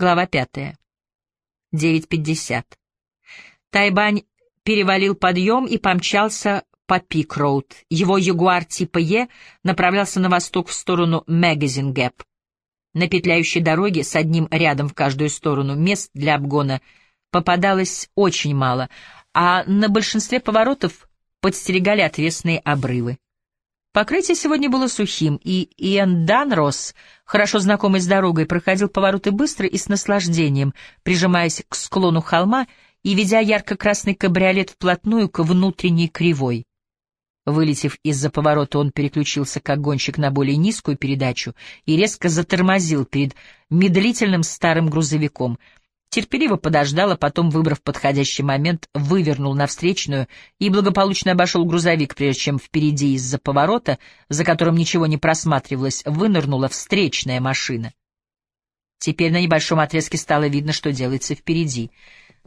Глава пятая. 9.50. Тайбань перевалил подъем и помчался по Пик-Роуд. Его Ягуар типа Е направлялся на восток в сторону Мэгазин-Гэп. На петляющей дороге с одним рядом в каждую сторону мест для обгона попадалось очень мало, а на большинстве поворотов подстерегали отвесные обрывы. Покрытие сегодня было сухим, и Иэн Данрос, хорошо знакомый с дорогой, проходил повороты быстро и с наслаждением, прижимаясь к склону холма и ведя ярко-красный кабриолет вплотную к внутренней кривой. Вылетев из-за поворота, он переключился как гонщик на более низкую передачу и резко затормозил перед медлительным старым грузовиком — терпеливо подождал, а потом, выбрав подходящий момент, вывернул на встречную и благополучно обошел грузовик, прежде чем впереди из-за поворота, за которым ничего не просматривалось, вынырнула встречная машина. Теперь на небольшом отрезке стало видно, что делается впереди.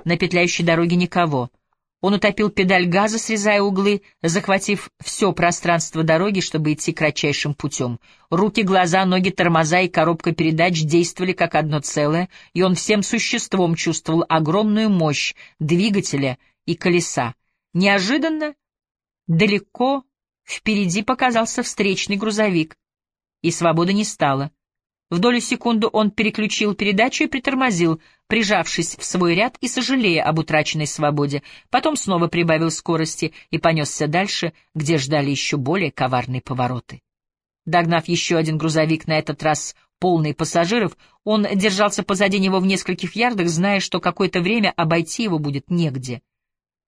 На петляющей дороге никого — он утопил педаль газа, срезая углы, захватив все пространство дороги, чтобы идти кратчайшим путем. Руки, глаза, ноги, тормоза и коробка передач действовали как одно целое, и он всем существом чувствовал огромную мощь двигателя и колеса. Неожиданно, далеко впереди показался встречный грузовик, и свободы не стало. В долю секунды он переключил передачу и притормозил, прижавшись в свой ряд и сожалея об утраченной свободе. Потом снова прибавил скорости и понесся дальше, где ждали еще более коварные повороты. Догнав еще один грузовик, на этот раз полный пассажиров, он держался позади него в нескольких ярдах, зная, что какое-то время обойти его будет негде.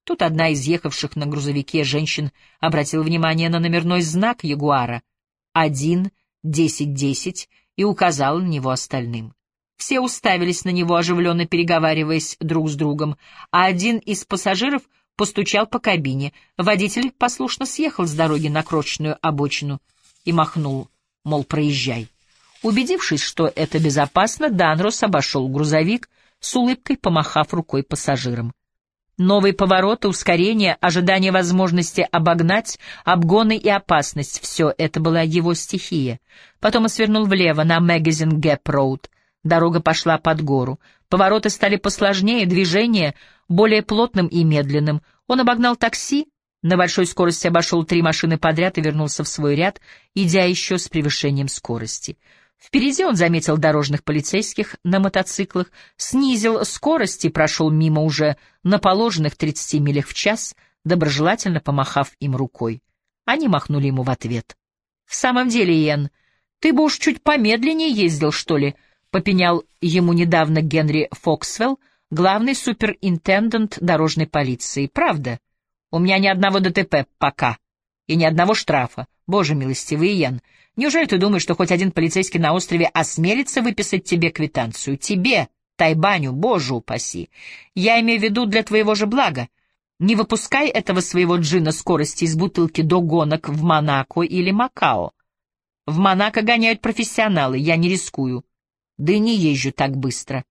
Тут одна из ехавших на грузовике женщин обратила внимание на номерной знак Ягуара — один десять десять и указал на него остальным. Все уставились на него, оживленно переговариваясь друг с другом, а один из пассажиров постучал по кабине. Водитель послушно съехал с дороги на крошечную обочину и махнул, мол, проезжай. Убедившись, что это безопасно, Данрос обошел грузовик, с улыбкой помахав рукой пассажирам. Новые повороты, ускорение, ожидание возможности обогнать, обгоны и опасность — все это была его стихия. Потом он свернул влево на Магазин Гэп Роуд. Дорога пошла под гору. Повороты стали посложнее, движение — более плотным и медленным. Он обогнал такси, на большой скорости обошел три машины подряд и вернулся в свой ряд, идя еще с превышением скорости. Впереди он заметил дорожных полицейских на мотоциклах, снизил скорость и прошел мимо уже на положенных 30 милях в час, доброжелательно помахав им рукой. Они махнули ему в ответ. — В самом деле, Иэн, ты бы уж чуть помедленнее ездил, что ли? — попенял ему недавно Генри Фоксвелл, главный суперинтендант дорожной полиции. — Правда? У меня ни одного ДТП пока. И ни одного штрафа. Боже милостивый, Иэн, — Неужели ты думаешь, что хоть один полицейский на острове осмелится выписать тебе квитанцию? Тебе, Тайбаню, боже упаси! Я имею в виду для твоего же блага. Не выпускай этого своего джина скорости из бутылки до гонок в Монако или Макао. В Монако гоняют профессионалы, я не рискую. Да и не езжу так быстро.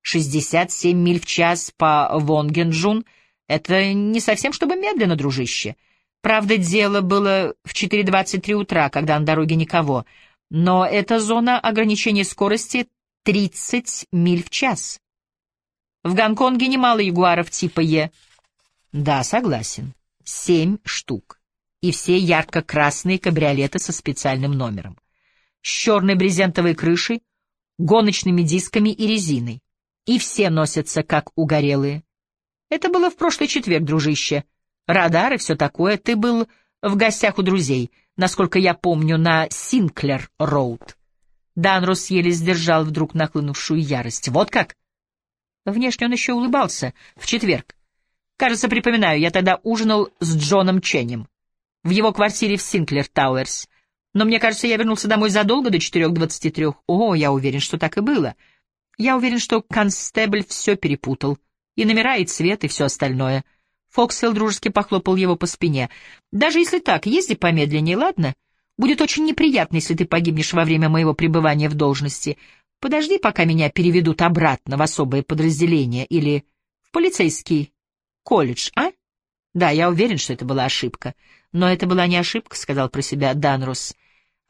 67 миль в час по Вонгенджун — это не совсем чтобы медленно, дружище. Правда, дело было в 4.23 утра, когда на дороге никого, но эта зона ограничения скорости 30 миль в час. В Гонконге немало ягуаров типа Е. Да, согласен. Семь штук. И все ярко-красные кабриолеты со специальным номером. С черной брезентовой крышей, гоночными дисками и резиной. И все носятся как угорелые. Это было в прошлый четверг, дружище. Радар и все такое. Ты был в гостях у друзей, насколько я помню, на Синклер-Роуд. Данросс еле сдержал вдруг нахлынувшую ярость. Вот как? Внешне он еще улыбался. В четверг. Кажется, припоминаю, я тогда ужинал с Джоном Ченем. В его квартире в Синклер-Тауэрс. Но мне кажется, я вернулся домой задолго до 4.23. О, я уверен, что так и было. Я уверен, что констебль все перепутал. И номера, и цвет, и все остальное. Фоксвелл дружески похлопал его по спине. «Даже если так, езди помедленнее, ладно? Будет очень неприятно, если ты погибнешь во время моего пребывания в должности. Подожди, пока меня переведут обратно в особое подразделение или в полицейский колледж, а?» «Да, я уверен, что это была ошибка». «Но это была не ошибка», — сказал про себя Данрус.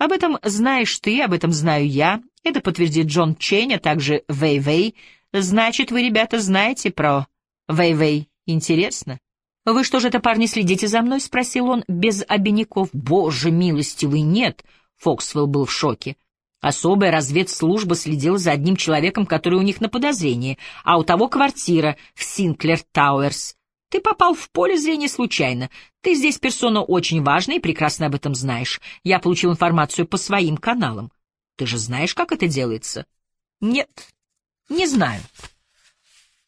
Об этом знаешь ты, об этом знаю я. Это подтвердит Джон Чэнь, а также Вэй-Вэй. Значит, вы, ребята, знаете про Вэй-Вэй. Интересно? «Вы что же это, парни, следите за мной?» — спросил он без обиняков. «Боже милостивый, нет!» — Фоксвелл был в шоке. Особая разведслужба следила за одним человеком, который у них на подозрении, а у того квартира в Синклер Тауэрс. Ты попал в поле зрения случайно. Ты здесь персона очень важная и прекрасно об этом знаешь. Я получил информацию по своим каналам. Ты же знаешь, как это делается? Нет, не знаю.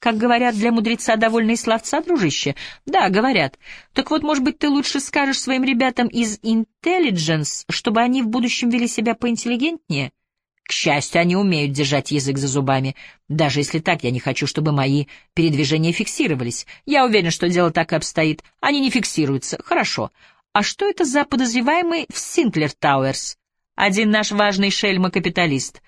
Как говорят, для мудреца довольные словца, дружище? Да, говорят. Так вот, может быть, ты лучше скажешь своим ребятам из Intelligence, чтобы они в будущем вели себя поинтеллигентнее? — к счастью, они умеют держать язык за зубами. Даже если так, я не хочу, чтобы мои передвижения фиксировались. Я уверен, что дело так и обстоит. Они не фиксируются. Хорошо. А что это за подозреваемый в Синклер Тауэрс? Один наш важный шельма-капиталист,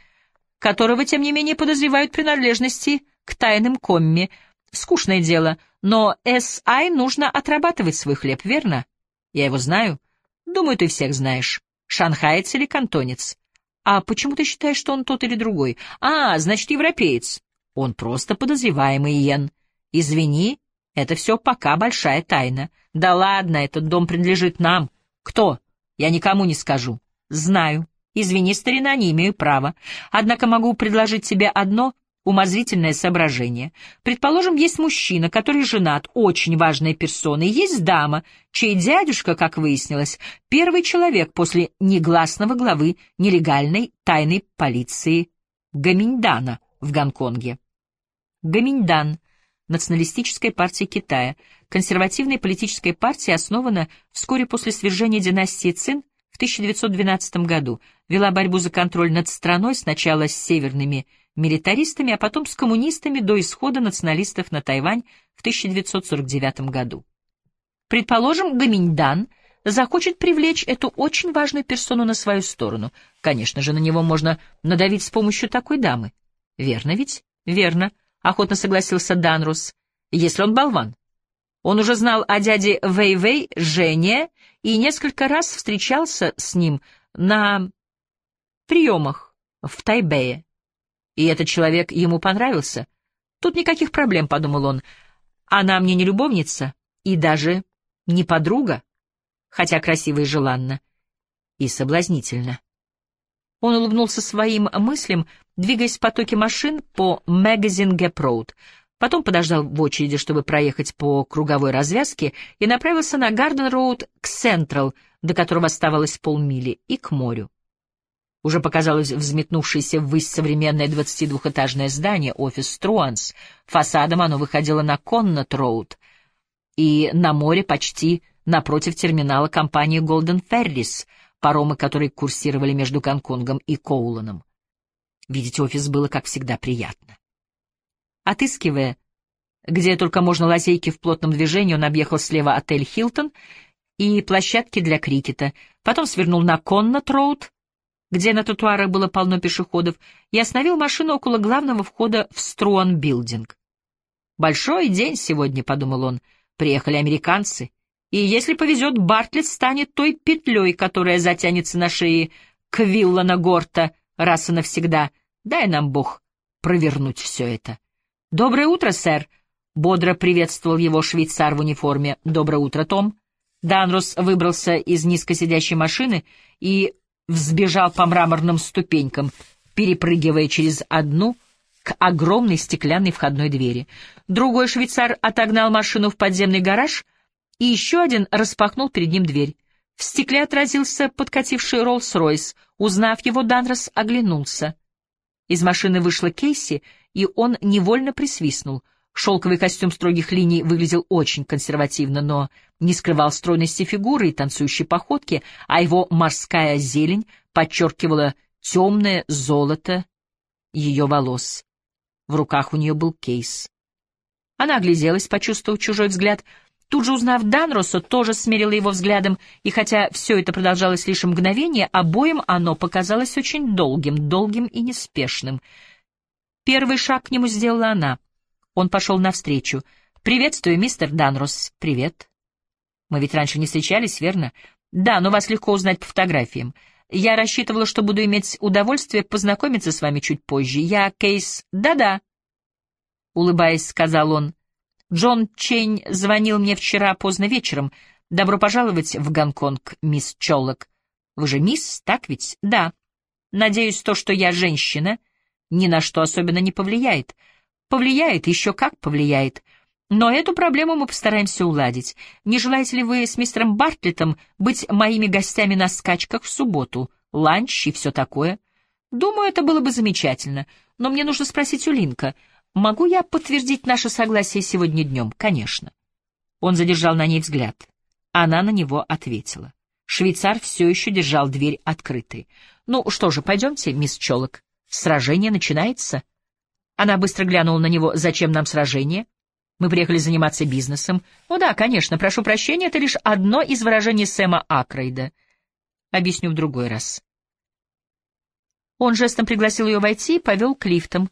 которого, тем не менее, подозревают принадлежности к тайным комми. Скучное дело, но С.I. нужно отрабатывать свой хлеб, верно? Я его знаю. Думаю, ты всех знаешь. Шанхаец или кантонец? «А почему ты считаешь, что он тот или другой?» «А, значит, европеец». «Он просто подозреваемый, Йен. Извини, это все пока большая тайна». «Да ладно, этот дом принадлежит нам». «Кто?» «Я никому не скажу». «Знаю. Извини, старина, не имею права. Однако могу предложить тебе одно умозрительное соображение. Предположим, есть мужчина, который женат, очень важная персона, и есть дама, чей дядюшка, как выяснилось, первый человек после негласного главы нелегальной тайной полиции Гаминьдана в Гонконге. Гаминьдан — националистическая партия Китая, консервативная политическая партия, основана вскоре после свержения династии Цин в 1912 году, вела борьбу за контроль над страной сначала с северными милитаристами, а потом с коммунистами до исхода националистов на Тайвань в 1949 году. Предположим, Гаминьдан захочет привлечь эту очень важную персону на свою сторону. Конечно же, на него можно надавить с помощью такой дамы. Верно ведь? Верно, охотно согласился Данрус. Если он болван. Он уже знал о дяде Вэй-Вэй, Жене, и несколько раз встречался с ним на приемах в Тайбэе. И этот человек ему понравился. Тут никаких проблем, — подумал он. Она мне не любовница и даже не подруга, хотя красиво и желанно, и соблазнительно. Он улыбнулся своим мыслям, двигаясь в потоке машин по Magazine Gap Road, потом подождал в очереди, чтобы проехать по круговой развязке, и направился на Гарден Роуд к Централ, до которого оставалось полмили, и к морю. Уже показалось взметнувшееся ввысь современное 22-этажное здание, офис Струанс. Фасадом оно выходило на Коннот-Роуд и на море почти напротив терминала компании Golden Ferries, паромы которые курсировали между Гонконгом и Коуланом. Видеть офис было, как всегда, приятно. Отыскивая, где только можно лазейки в плотном движении, он объехал слева отель «Хилтон» и площадки для крикета, потом свернул на Коннот-Роуд, где на тротуарах было полно пешеходов, и остановил машину около главного входа в Струан-билдинг. «Большой день сегодня», — подумал он, — «приехали американцы, и, если повезет, Бартлетт станет той петлей, которая затянется на шее Квиллана Горта раз и навсегда. Дай нам, Бог, провернуть все это». «Доброе утро, сэр», — бодро приветствовал его швейцар в униформе. «Доброе утро, Том». Данрос выбрался из низкосидящей машины и взбежал по мраморным ступенькам, перепрыгивая через одну к огромной стеклянной входной двери. Другой швейцар отогнал машину в подземный гараж, и еще один распахнул перед ним дверь. В стекле отразился подкативший Роллс-Ройс. Узнав его, Данрос оглянулся. Из машины вышла Кейси, и он невольно присвистнул — Шелковый костюм строгих линий выглядел очень консервативно, но не скрывал стройности фигуры и танцующей походки, а его морская зелень подчеркивала темное золото ее волос. В руках у нее был кейс. Она огляделась, почувствовав чужой взгляд. Тут же узнав Данроса, тоже смерила его взглядом, и хотя все это продолжалось лишь мгновение, обоим оно показалось очень долгим, долгим и неспешным. Первый шаг к нему сделала она — он пошел навстречу. «Приветствую, мистер Данрос». «Привет». «Мы ведь раньше не встречались, верно?» «Да, но вас легко узнать по фотографиям. Я рассчитывала, что буду иметь удовольствие познакомиться с вами чуть позже. Я Кейси... Да-да, — улыбаясь, сказал он. Джон Чэнь звонил мне вчера поздно вечером. Добро пожаловать в Гонконг, мисс Чоллок. Вы же мисс, так ведь? Да. Надеюсь, то, что я женщина, ни на что особенно не повлияет. Повлияет, еще как повлияет. Но эту проблему мы постараемся уладить. Не желаете ли вы с мистером Бартлетом быть моими гостями на скачках в субботу? Ланч и все такое? Думаю, это было бы замечательно. Но мне нужно спросить у Линка, могу я подтвердить наше согласие сегодня днем? Конечно. Он задержал на ней взгляд. Она на него ответила. Швейцар все еще держал дверь открытой. «Ну что же, пойдемте, мисс Чолок. Сражение начинается». Она быстро глянула на него. «Зачем нам сражение?» Мы приехали заниматься бизнесом. Ну да, конечно, прошу прощения, это лишь одно из выражений Сэма Акрейда. Объясню в другой раз. Он жестом пригласил ее войти и повел к лифтам.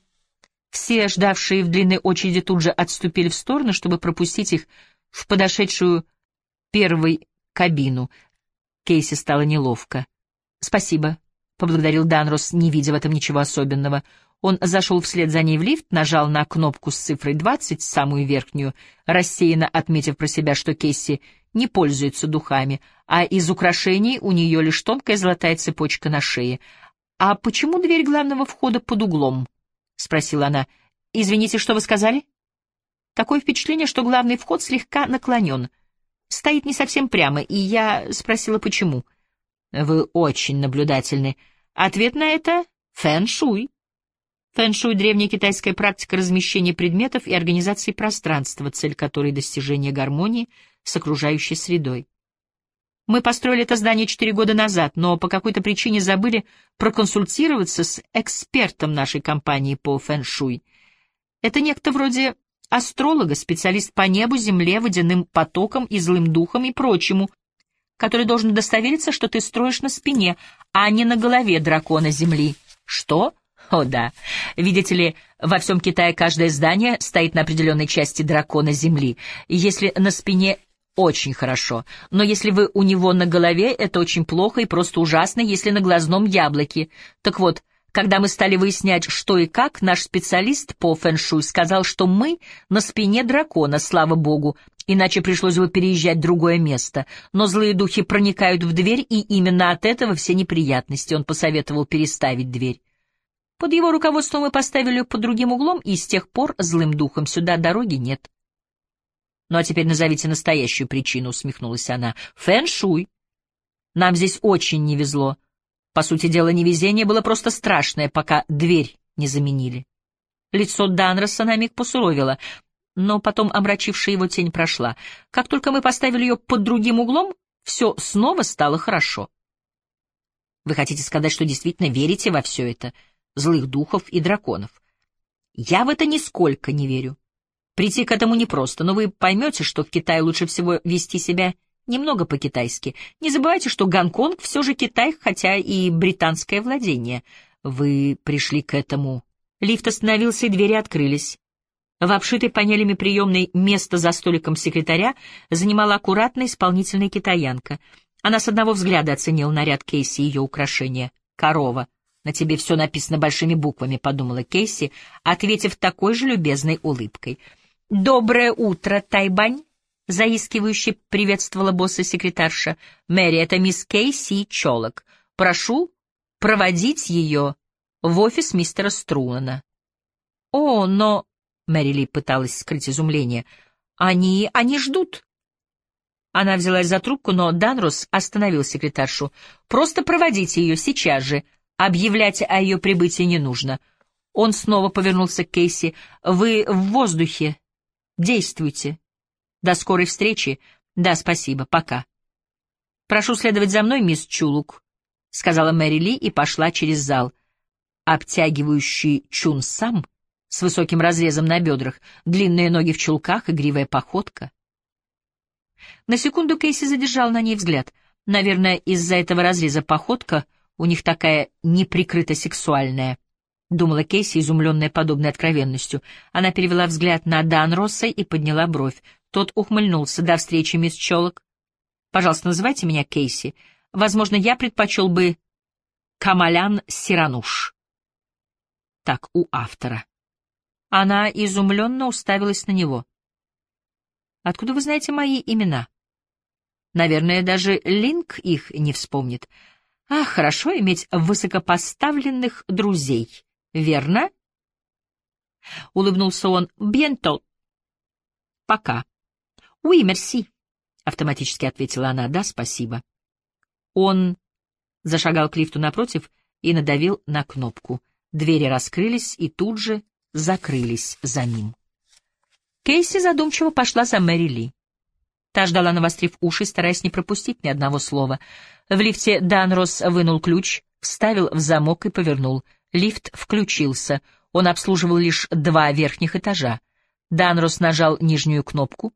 Все, ждавшие в длинной очереди, тут же отступили в сторону, чтобы пропустить их в подошедшую первой кабину. Кейси стало неловко. «Спасибо», — поблагодарил Данрос, не видя в этом ничего особенного. Он зашел вслед за ней в лифт, нажал на кнопку с цифрой 20, самую верхнюю, рассеянно отметив про себя, что Кейси не пользуется духами, а из украшений у нее лишь тонкая золотая цепочка на шее. «А почему дверь главного входа под углом?» — спросила она. «Извините, что вы сказали?» Такое впечатление, что главный вход слегка наклонен. Стоит не совсем прямо, и я спросила, почему. «Вы очень наблюдательны. Ответ на это — фэн-шуй». Фэншуй — древняя китайская практика размещения предметов и организации пространства, цель которой — достижение гармонии с окружающей средой. Мы построили это здание четыре года назад, но по какой-то причине забыли проконсультироваться с экспертом нашей компании по фэншуй. Это некто вроде астролога, специалист по небу, земле, водяным потокам и злым духам и прочему, который должен удостовериться, что ты строишь на спине, а не на голове дракона земли. Что? О да. Видите ли, во всем Китае каждое здание стоит на определенной части дракона Земли. Если на спине очень хорошо, но если вы у него на голове, это очень плохо и просто ужасно, если на глазном яблоке. Так вот, когда мы стали выяснять, что и как, наш специалист по фэншуй сказал, что мы на спине дракона, слава богу, иначе пришлось бы переезжать в другое место. Но злые духи проникают в дверь, и именно от этого все неприятности. Он посоветовал переставить дверь. Под его руководством мы поставили под другим углом, и с тех пор злым духом сюда дороги нет. Ну а теперь назовите настоящую причину, усмехнулась она. Фэн-шуй. Нам здесь очень не везло. По сути дела, невезение было просто страшное, пока дверь не заменили. Лицо Данроса на миг посуровило, но потом омрачившая его тень прошла. Как только мы поставили ее под другим углом, все снова стало хорошо. Вы хотите сказать, что действительно верите во все это? — злых духов и драконов. Я в это нисколько не верю. Прийти к этому непросто, но вы поймете, что в Китае лучше всего вести себя немного по-китайски. Не забывайте, что Гонконг все же Китай, хотя и британское владение. Вы пришли к этому. Лифт остановился, и двери открылись. В обшитой панелями приемной место за столиком секретаря занимала аккуратная исполнительная китаянка. Она с одного взгляда оценила наряд Кейси и ее украшения. Корова. «На тебе все написано большими буквами», — подумала Кейси, ответив такой же любезной улыбкой. «Доброе утро, Тайбань!» — заискивающе приветствовала босса секретарша. «Мэри, это мисс Кейси Чолок. Прошу проводить ее в офис мистера Струлана». «О, но...» — Мэри Ли пыталась скрыть изумление. «Они... они ждут». Она взялась за трубку, но Данрус остановил секретаршу. «Просто проводите ее сейчас же. Объявлять о ее прибытии не нужно. Он снова повернулся к Кейси. «Вы в воздухе. Действуйте. До скорой встречи. Да, спасибо. Пока». «Прошу следовать за мной, мисс Чулук», — сказала Мэри Ли и пошла через зал. Обтягивающий чун сам с высоким разрезом на бедрах, длинные ноги в чулках, игривая походка. На секунду Кейси задержал на ней взгляд. Наверное, из-за этого разреза походка у них такая неприкрыто сексуальная, — думала Кейси, изумленная подобной откровенностью. Она перевела взгляд на Дан Росса и подняла бровь. Тот ухмыльнулся. «До встречи, мисс Чолок. Пожалуйста, называйте меня Кейси. Возможно, я предпочел бы Камалян Сирануш. Так, у автора. Она изумленно уставилась на него. «Откуда вы знаете мои имена?» «Наверное, даже Линк их не вспомнит. Ах, хорошо иметь высокопоставленных друзей, верно?» Улыбнулся он. «Бьенто». «Пока». «Уи, мерси», — автоматически ответила она. «Да, спасибо». Он зашагал к лифту напротив и надавил на кнопку. Двери раскрылись и тут же закрылись за ним. Кейси задумчиво пошла за Мэри Ли. Та ждала, навострив уши, стараясь не пропустить ни одного слова. В лифте Данрос вынул ключ, вставил в замок и повернул. Лифт включился. Он обслуживал лишь два верхних этажа. Данрос нажал нижнюю кнопку.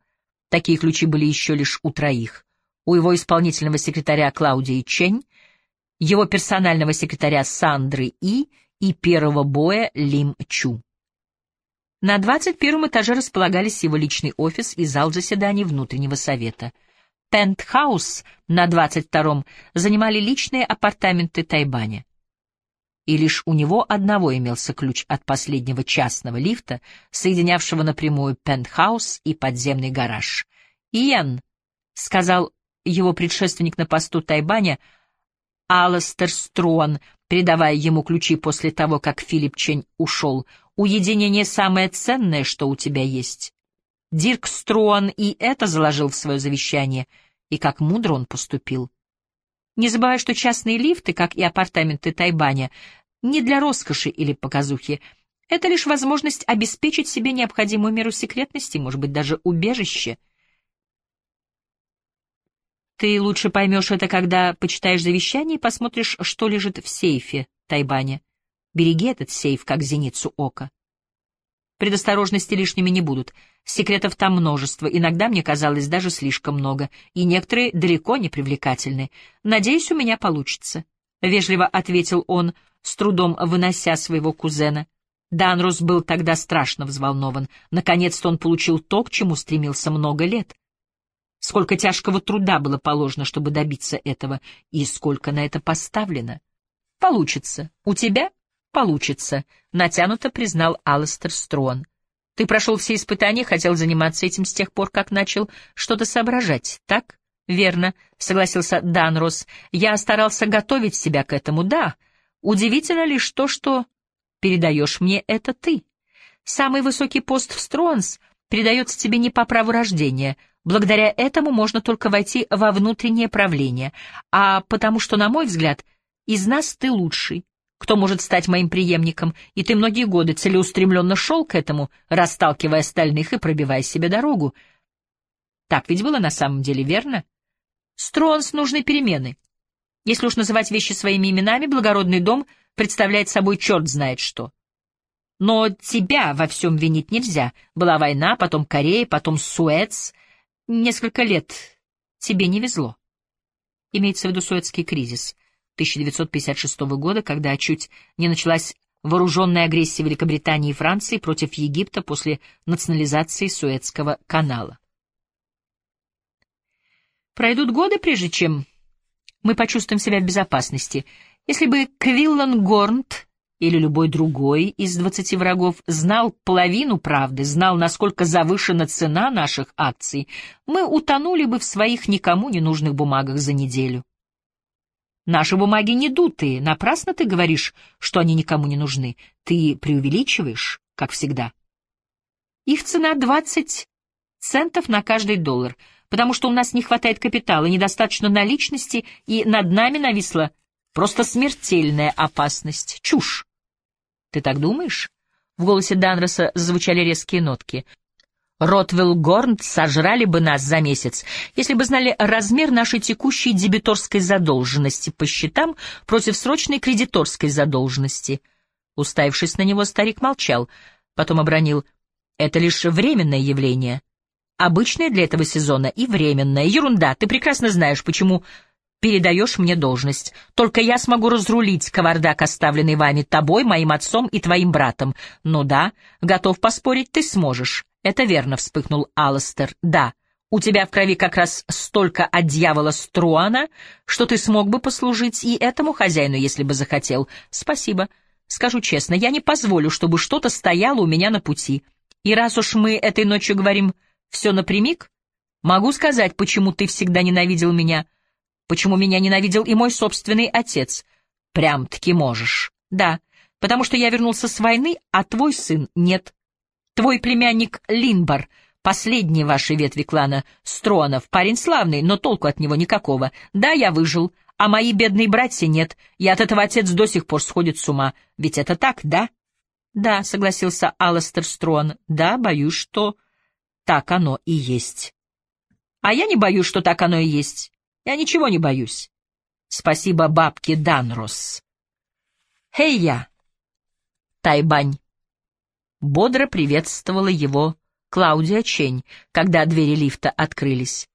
Такие ключи были еще лишь у троих. У его исполнительного секретаря Клаудии Чень, его персонального секретаря Сандры И и первого боя Лим Чу. На 21 этаже располагались его личный офис и зал заседаний внутреннего совета. Пентхаус на 22-м занимали личные апартаменты Тайбаня. И лишь у него одного имелся ключ от последнего частного лифта, соединявшего напрямую пентхаус и подземный гараж. «Иэн», — сказал его предшественник на посту Тайбаня, Аластер Струан, передавая ему ключи после того, как Филипп Чень ушел, Уединение — самое ценное, что у тебя есть. Дирк Струан и это заложил в свое завещание, и как мудро он поступил. Не забывай, что частные лифты, как и апартаменты Тайбаня, не для роскоши или показухи. Это лишь возможность обеспечить себе необходимую меру секретности, может быть, даже убежище. Ты лучше поймешь это, когда почитаешь завещание и посмотришь, что лежит в сейфе Тайбаня. Береги этот сейф, как зеницу ока. Предосторожности лишними не будут. Секретов там множество, иногда мне казалось даже слишком много, и некоторые далеко не привлекательны. Надеюсь, у меня получится. Вежливо ответил он, с трудом вынося своего кузена. Данрус был тогда страшно взволнован. Наконец-то он получил то, к чему стремился много лет. Сколько тяжкого труда было положено, чтобы добиться этого, и сколько на это поставлено. Получится. У тебя получится, — натянуто признал Алластер Строн. Ты прошел все испытания, хотел заниматься этим с тех пор, как начал что-то соображать, так? Верно, — согласился Данрос. Я старался готовить себя к этому, да. Удивительно лишь то, что передаешь мне это ты. Самый высокий пост в Стронс передается тебе не по праву рождения. Благодаря этому можно только войти во внутреннее правление, а потому что, на мой взгляд, из нас ты лучший кто может стать моим преемником, и ты многие годы целеустремленно шел к этому, расталкивая остальных и пробивая себе дорогу. Так ведь было на самом деле, верно? Стронс нужны перемены. Если уж называть вещи своими именами, благородный дом представляет собой черт знает что. Но тебя во всем винить нельзя. Была война, потом Корея, потом Суэц. Несколько лет тебе не везло. Имеется в виду Суэцкий кризис — 1956 года, когда чуть не началась вооруженная агрессия Великобритании и Франции против Египта после национализации Суэцкого канала. Пройдут годы, прежде чем мы почувствуем себя в безопасности. Если бы Квиллан Горнт или любой другой из двадцати врагов знал половину правды, знал, насколько завышена цена наших акций, мы утонули бы в своих никому не нужных бумагах за неделю. Наши бумаги не дутые, напрасно ты говоришь, что они никому не нужны. Ты преувеличиваешь, как всегда. Их цена 20 центов на каждый доллар, потому что у нас не хватает капитала, недостаточно наличности, и над нами нависла просто смертельная опасность. Чушь. Ты так думаешь? В голосе Данроса звучали резкие нотки. Ротвелл Горн сожрали бы нас за месяц, если бы знали размер нашей текущей дебиторской задолженности по счетам против срочной кредиторской задолженности. Уставившись на него, старик молчал, потом обронил «Это лишь временное явление, обычное для этого сезона и временное. Ерунда, ты прекрасно знаешь, почему передаешь мне должность. Только я смогу разрулить кавардак, оставленный вами, тобой, моим отцом и твоим братом. Ну да, готов поспорить, ты сможешь». «Это верно», — вспыхнул Алластер. «Да, У тебя в крови как раз столько от дьявола Струана, что ты смог бы послужить и этому хозяину, если бы захотел. Спасибо. Скажу честно, я не позволю, чтобы что-то стояло у меня на пути. И раз уж мы этой ночью говорим все напрямик, могу сказать, почему ты всегда ненавидел меня, почему меня ненавидел и мой собственный отец. Прям-таки можешь. Да, потому что я вернулся с войны, а твой сын нет. Твой племянник Линбар — Последний вашей ветви клана Стронов, парень славный, но толку от него никакого. Да, я выжил, а мои бедные братья нет, и от этого отец до сих пор сходит с ума. Ведь это так, да? Да, согласился Аластер Строн. Да, боюсь, что так оно и есть. А я не боюсь, что так оно и есть. Я ничего не боюсь. Спасибо бабке Данрос. Хей я! Тайбань! Бодро приветствовала его Клаудия Чень, когда двери лифта открылись.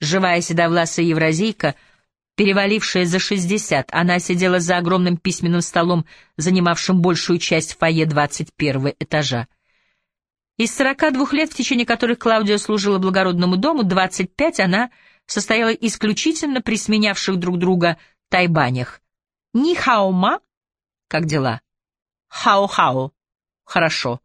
Живая седовласая евразийка, перевалившая за шестьдесят, она сидела за огромным письменным столом, занимавшим большую часть фойе двадцать первого этажа. Из сорока двух лет, в течение которых Клаудия служила благородному дому, двадцать пять она состояла исключительно при сменявших друг друга тайбанях. Ни хаома? Как дела? Хао-хао. Хорошо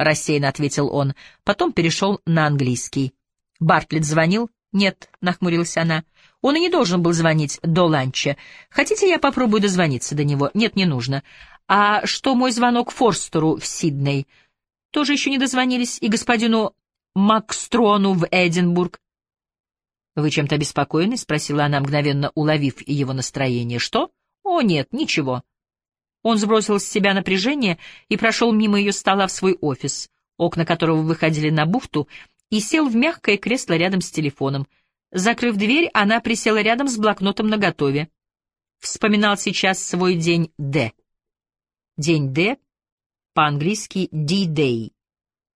рассеянно ответил он, потом перешел на английский. Бартлетт звонил? Нет, нахмурилась она. Он и не должен был звонить до ланча. Хотите, я попробую дозвониться до него? Нет, не нужно. А что мой звонок Форстеру в Сидней? Тоже еще не дозвонились и господину Макстрону в Эдинбург. Вы чем-то обеспокоены? спросила она, мгновенно уловив его настроение. Что? О, нет, ничего. Он сбросил с себя напряжение и прошел мимо ее стола в свой офис, окна которого выходили на бухту, и сел в мягкое кресло рядом с телефоном. Закрыв дверь, она присела рядом с блокнотом наготове. Вспоминал сейчас свой день Д. День Д, по-английски D-Day.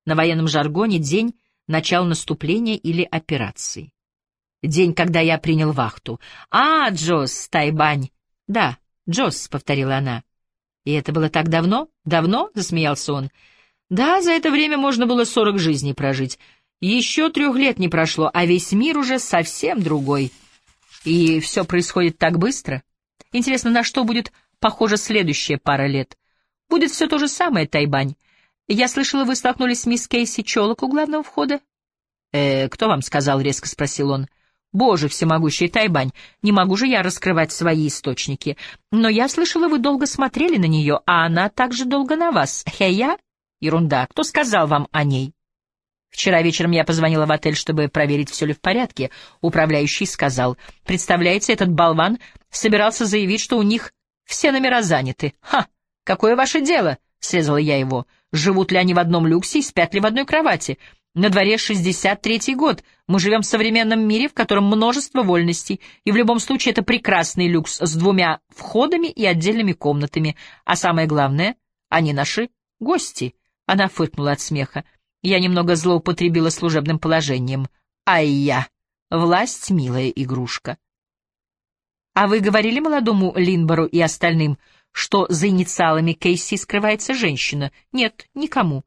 На военном жаргоне день начала наступления или операции. День, когда я принял вахту. «А, Джос, Тайбань!» «Да, Джос», — повторила она. «И это было так давно? Давно?» — засмеялся он. «Да, за это время можно было сорок жизней прожить. Еще трех лет не прошло, а весь мир уже совсем другой. И все происходит так быстро. Интересно, на что будет похожа следующая пара лет? Будет все то же самое, Тайбань. Я слышала, вы столкнулись с мисс Кейси Чолок у главного входа?» «Э, кто вам сказал?» — резко спросил он. Боже всемогущий Тайбань, не могу же я раскрывать свои источники. Но я слышала, вы долго смотрели на нее, а она также долго на вас. Хея? Ерунда. Кто сказал вам о ней? Вчера вечером я позвонила в отель, чтобы проверить, все ли в порядке. Управляющий сказал. Представляете, этот болван собирался заявить, что у них все номера заняты. Ха! Какое ваше дело? Срезала я его. Живут ли они в одном люксе и спят ли в одной кровати? На дворе 63-й год. Мы живем в современном мире, в котором множество вольностей, и в любом случае это прекрасный люкс с двумя входами и отдельными комнатами. А самое главное, они наши гости. Она фыркнула от смеха. Я немного злоупотребила служебным положением. Ай я! Власть — милая игрушка. А вы говорили молодому Линбору и остальным, что за инициалами Кейси скрывается женщина? Нет, никому.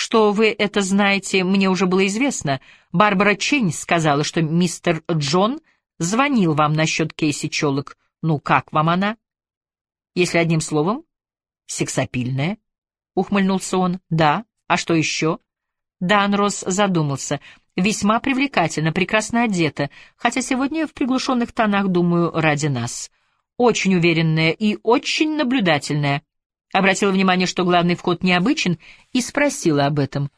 Что вы это знаете, мне уже было известно. Барбара Чень сказала, что мистер Джон звонил вам насчет Кейси Чолок. Ну, как вам она? Если одним словом, сексапильная, — ухмыльнулся он. Да, а что еще? Данрос задумался. Весьма привлекательно, прекрасно одета, хотя сегодня в приглушенных тонах, думаю, ради нас. Очень уверенная и очень наблюдательная. Обратила внимание, что главный вход необычен, и спросила об этом.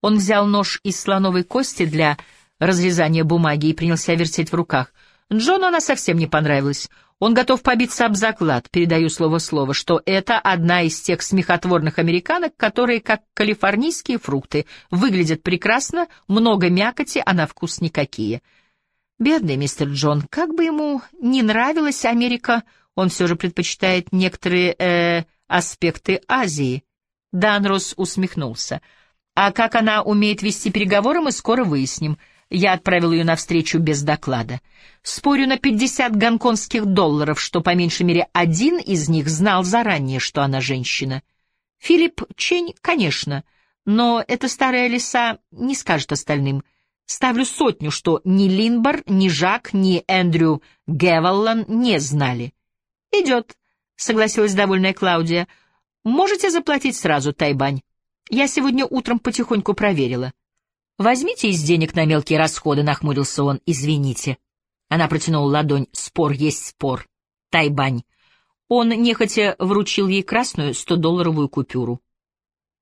Он взял нож из слоновой кости для разрезания бумаги и принялся вертеть в руках. Джону она совсем не понравилась. Он готов побиться об заклад, передаю слово-слово, что это одна из тех смехотворных американок, которые, как калифорнийские фрукты, выглядят прекрасно, много мякоти, а на вкус никакие. Бедный мистер Джон, как бы ему не нравилась Америка, он все же предпочитает некоторые, э, аспекты Азии. Данрос усмехнулся. А как она умеет вести переговоры, мы скоро выясним. Я отправил ее навстречу без доклада. Спорю на пятьдесят гонконгских долларов, что по меньшей мере один из них знал заранее, что она женщина. Филипп Чень, конечно, но эта старая лиса не скажет остальным. Ставлю сотню, что ни Линбор, ни Жак, ни Эндрю Гевеллан не знали. «Идет», — согласилась довольная Клаудия. «Можете заплатить сразу, Тайбань. Я сегодня утром потихоньку проверила». «Возьмите из денег на мелкие расходы», — нахмурился он. «Извините». Она протянула ладонь. «Спор есть спор. Тайбань». Он нехотя вручил ей красную стодолларовую купюру.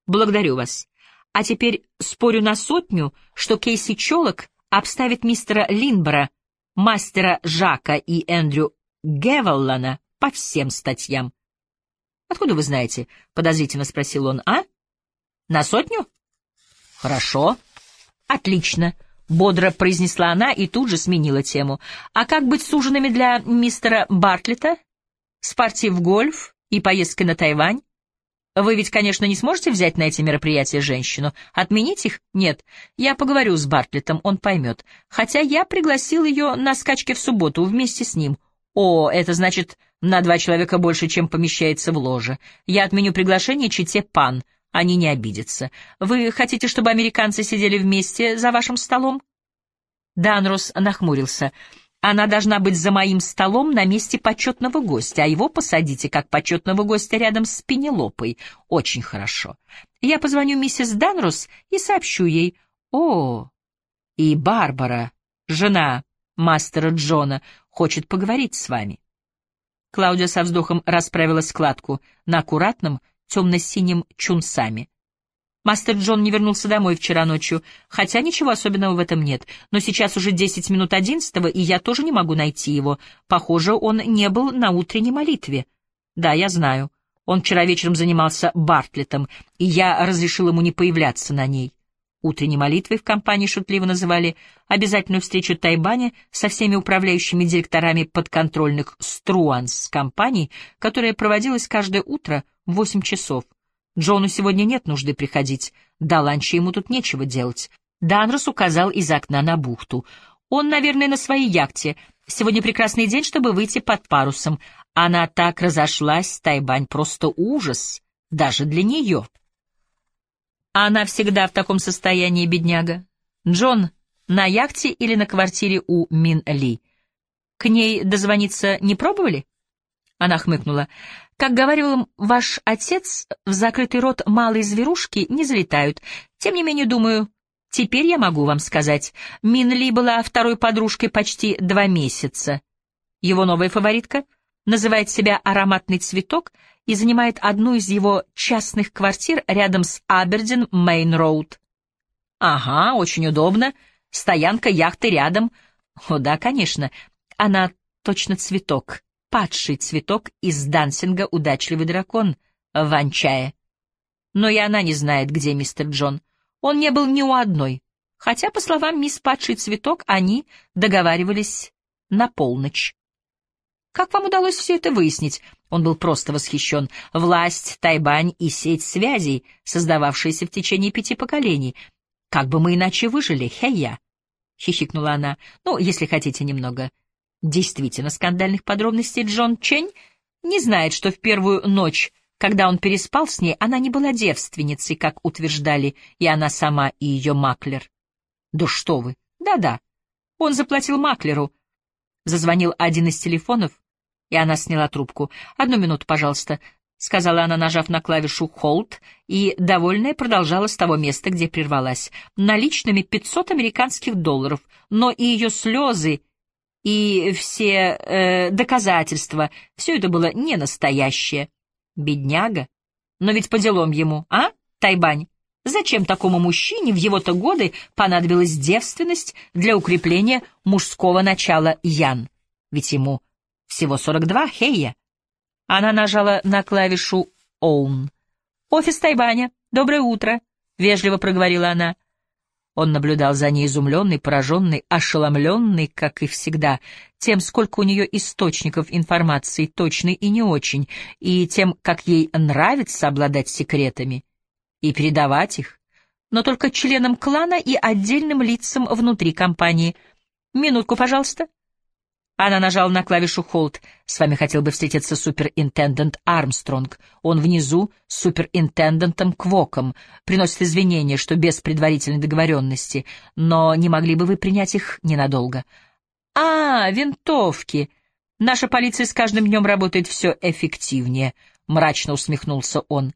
«Благодарю вас. А теперь спорю на сотню, что Кейси Чолок обставит мистера Линбора, мастера Жака и Эндрю Гевеллана по всем статьям. «Откуда вы знаете?» — подозрительно спросил он. «А? На сотню?» «Хорошо. Отлично», — бодро произнесла она и тут же сменила тему. «А как быть с ужинами для мистера Бартлета? С партией в гольф и поездкой на Тайвань? Вы ведь, конечно, не сможете взять на эти мероприятия женщину. Отменить их? Нет. Я поговорю с Бартлетом, он поймет. Хотя я пригласил ее на скачки в субботу вместе с ним. О, это значит на два человека больше, чем помещается в ложе. Я отменю приглашение чите пан. Они не обидятся. Вы хотите, чтобы американцы сидели вместе за вашим столом? Данрос нахмурился. Она должна быть за моим столом на месте почетного гостя, а его посадите как почетного гостя рядом с Пенелопой. Очень хорошо. Я позвоню миссис Данрус и сообщу ей. О, и Барбара, жена мастера Джона, хочет поговорить с вами. Клаудия со вздохом расправила складку на аккуратном темно-синем чунсами. Мастер Джон не вернулся домой вчера ночью, хотя ничего особенного в этом нет. Но сейчас уже десять минут одиннадцатого, и я тоже не могу найти его. Похоже, он не был на утренней молитве. Да, я знаю. Он вчера вечером занимался Бартлетом, и я разрешил ему не появляться на ней. Утренней молитвой в компании шутливо называли обязательную встречу Тайбани со всеми управляющими директорами подконтрольных Струанс компаний, которая проводилась каждое утро в восемь часов. Джону сегодня нет нужды приходить. До ланча ему тут нечего делать. Данрос указал из окна на бухту. Он, наверное, на своей яхте. Сегодня прекрасный день, чтобы выйти под парусом. Она так разошлась, Тайбань, просто ужас. Даже для нее. Она всегда в таком состоянии, бедняга. Джон, на яхте или на квартире у Мин Ли? К ней дозвониться не пробовали? Она хмыкнула. Как говорил ваш отец, в закрытый рот малые зверушки не залетают. Тем не менее, думаю, теперь я могу вам сказать. Минли была второй подружкой почти два месяца. Его новая фаворитка называет себя «Ароматный цветок» и занимает одну из его частных квартир рядом с Абердин Мейн-Роуд. Ага, очень удобно. Стоянка яхты рядом. О, да, конечно. Она точно цветок падший цветок из дансинга «Удачливый дракон» в Анчае. Но и она не знает, где мистер Джон. Он не был ни у одной, хотя, по словам мисс Падший Цветок, они договаривались на полночь. Как вам удалось все это выяснить? Он был просто восхищен. Власть, Тайбань и сеть связей, создававшиеся в течение пяти поколений. Как бы мы иначе выжили, хе-я? Хихикнула она. Ну, если хотите немного действительно скандальных подробностей Джон Чень не знает, что в первую ночь, когда он переспал с ней, она не была девственницей, как утверждали и она сама, и ее маклер. Да что вы! Да-да. Он заплатил маклеру. Зазвонил один из телефонов, и она сняла трубку. «Одну минуту, пожалуйста», — сказала она, нажав на клавишу «Hold», и, довольная, продолжала с того места, где прервалась. Наличными 500 американских долларов, но и ее слезы и все э, доказательства, все это было не настоящее. Бедняга. Но ведь по делам ему, а, Тайбань? Зачем такому мужчине в его-то годы понадобилась девственность для укрепления мужского начала Ян? Ведь ему всего 42, Хейя. Она нажала на клавишу «Оун». «Офис Тайбаня. Доброе утро», — вежливо проговорила она. Он наблюдал за ней изумленный, пораженный, ошеломленный, как и всегда, тем, сколько у нее источников информации, точной и не очень, и тем, как ей нравится обладать секретами и передавать их, но только членам клана и отдельным лицам внутри компании. «Минутку, пожалуйста». Она нажала на клавишу «Холд». «С вами хотел бы встретиться суперинтендент Армстронг. Он внизу с суперинтендентом Квоком. Приносит извинения, что без предварительной договоренности. Но не могли бы вы принять их ненадолго?» «А, винтовки! Наша полиция с каждым днем работает все эффективнее», — мрачно усмехнулся он.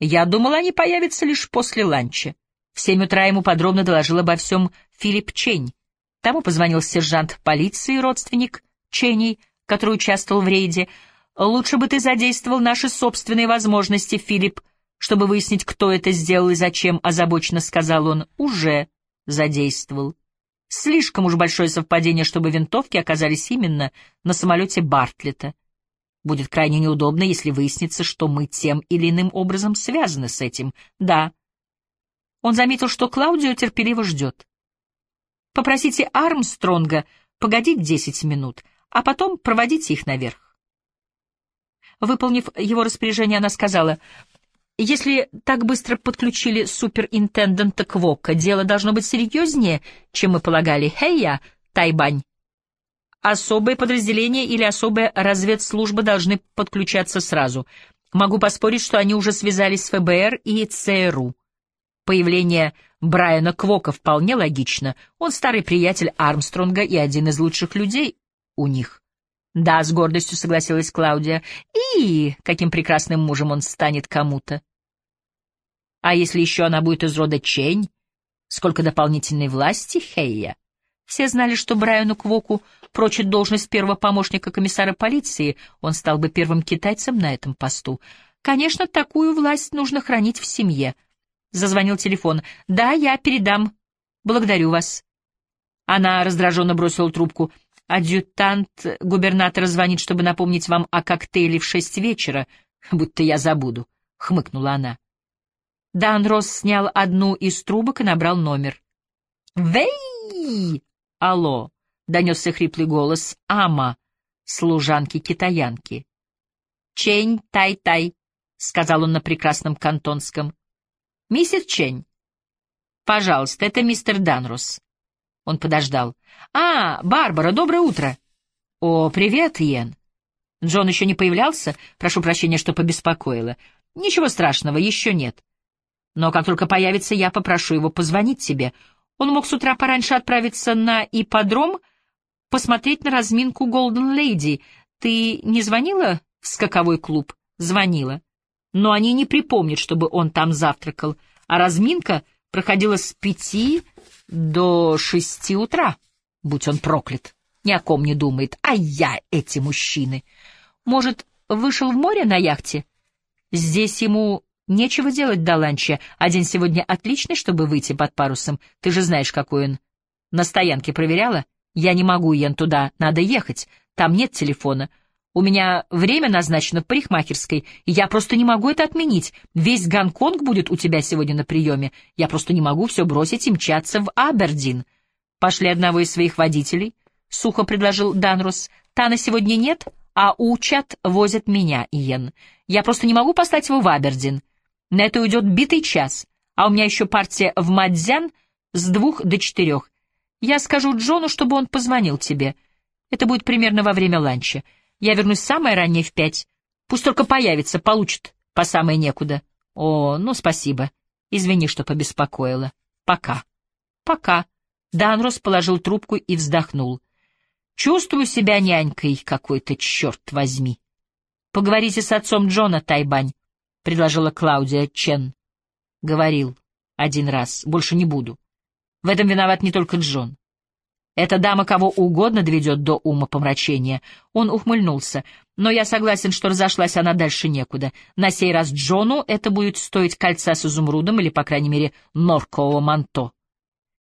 «Я думал, они появятся лишь после ланча». В семь утра ему подробно доложил обо всем Филипп Чень. Тому позвонил сержант полиции, родственник Ченей, который участвовал в рейде. «Лучше бы ты задействовал наши собственные возможности, Филипп, чтобы выяснить, кто это сделал и зачем», — озабоченно сказал он. «Уже задействовал». Слишком уж большое совпадение, чтобы винтовки оказались именно на самолете Бартлета. Будет крайне неудобно, если выяснится, что мы тем или иным образом связаны с этим. Да. Он заметил, что Клаудио терпеливо ждет. Попросите Армстронга погодить десять минут, а потом проводите их наверх. Выполнив его распоряжение, она сказала, «Если так быстро подключили суперинтендента Квока, дело должно быть серьезнее, чем мы полагали. Хей-я, Тайбань!» Особые подразделения или особая разведслужба должны подключаться сразу. Могу поспорить, что они уже связались с ФБР и ЦРУ. Появление Брайана Квока вполне логично. Он старый приятель Армстронга и один из лучших людей у них. Да, с гордостью согласилась Клаудия. И каким прекрасным мужем он станет кому-то. А если еще она будет из рода Чень? Сколько дополнительной власти, Хейя? Все знали, что Брайану Квоку прочит должность первого помощника комиссара полиции, он стал бы первым китайцем на этом посту. Конечно, такую власть нужно хранить в семье — Зазвонил телефон. «Да, я передам. Благодарю вас». Она раздраженно бросила трубку. «Адъютант губернатора звонит, чтобы напомнить вам о коктейле в шесть вечера, будто я забуду», — хмыкнула она. Дан Росс снял одну из трубок и набрал номер. «Вэй! Алло!» — донесся хриплый голос Ама, служанки-китаянки. «Чень тай-тай», — сказал он на прекрасном кантонском. «Миссис Чень?» «Пожалуйста, это мистер Данрус». Он подождал. «А, Барбара, доброе утро!» «О, привет, Йен!» Джон еще не появлялся? Прошу прощения, что побеспокоила. Ничего страшного, еще нет. Но как только появится, я попрошу его позвонить тебе. Он мог с утра пораньше отправиться на ипподром, посмотреть на разминку Голден Лейди. Ты не звонила в скаковой клуб? Звонила но они не припомнят, чтобы он там завтракал, а разминка проходила с пяти до шести утра. Будь он проклят, ни о ком не думает, а я эти мужчины. Может, вышел в море на яхте? Здесь ему нечего делать до ланча, а день сегодня отличный, чтобы выйти под парусом. Ты же знаешь, какой он. На стоянке проверяла? Я не могу, Ян, туда, надо ехать. Там нет телефона. У меня время назначено в парикмахерской, и я просто не могу это отменить. Весь Гонконг будет у тебя сегодня на приеме. Я просто не могу все бросить и мчаться в Абердин. Пошли одного из своих водителей, — сухо предложил Данрус. Тана сегодня нет, а учат возят меня, Иен. Я просто не могу послать его в Абердин. На это уйдет битый час, а у меня еще партия в Мадзян с двух до четырех. Я скажу Джону, чтобы он позвонил тебе. Это будет примерно во время ланча. Я вернусь самое раннее в пять. Пусть только появится, получит по самое некуда. О, ну спасибо. Извини, что побеспокоила. Пока. Пока. Данрос положил трубку и вздохнул. Чувствую себя нянькой какой-то, черт возьми. Поговорите с отцом Джона, Тайбань, — предложила Клаудия Чен. Говорил один раз, больше не буду. В этом виноват не только Джон. Эта дама кого угодно доведет до ума помрачения. Он ухмыльнулся. Но я согласен, что разошлась она дальше некуда. На сей раз Джону это будет стоить кольца с изумрудом или, по крайней мере, норкового манто.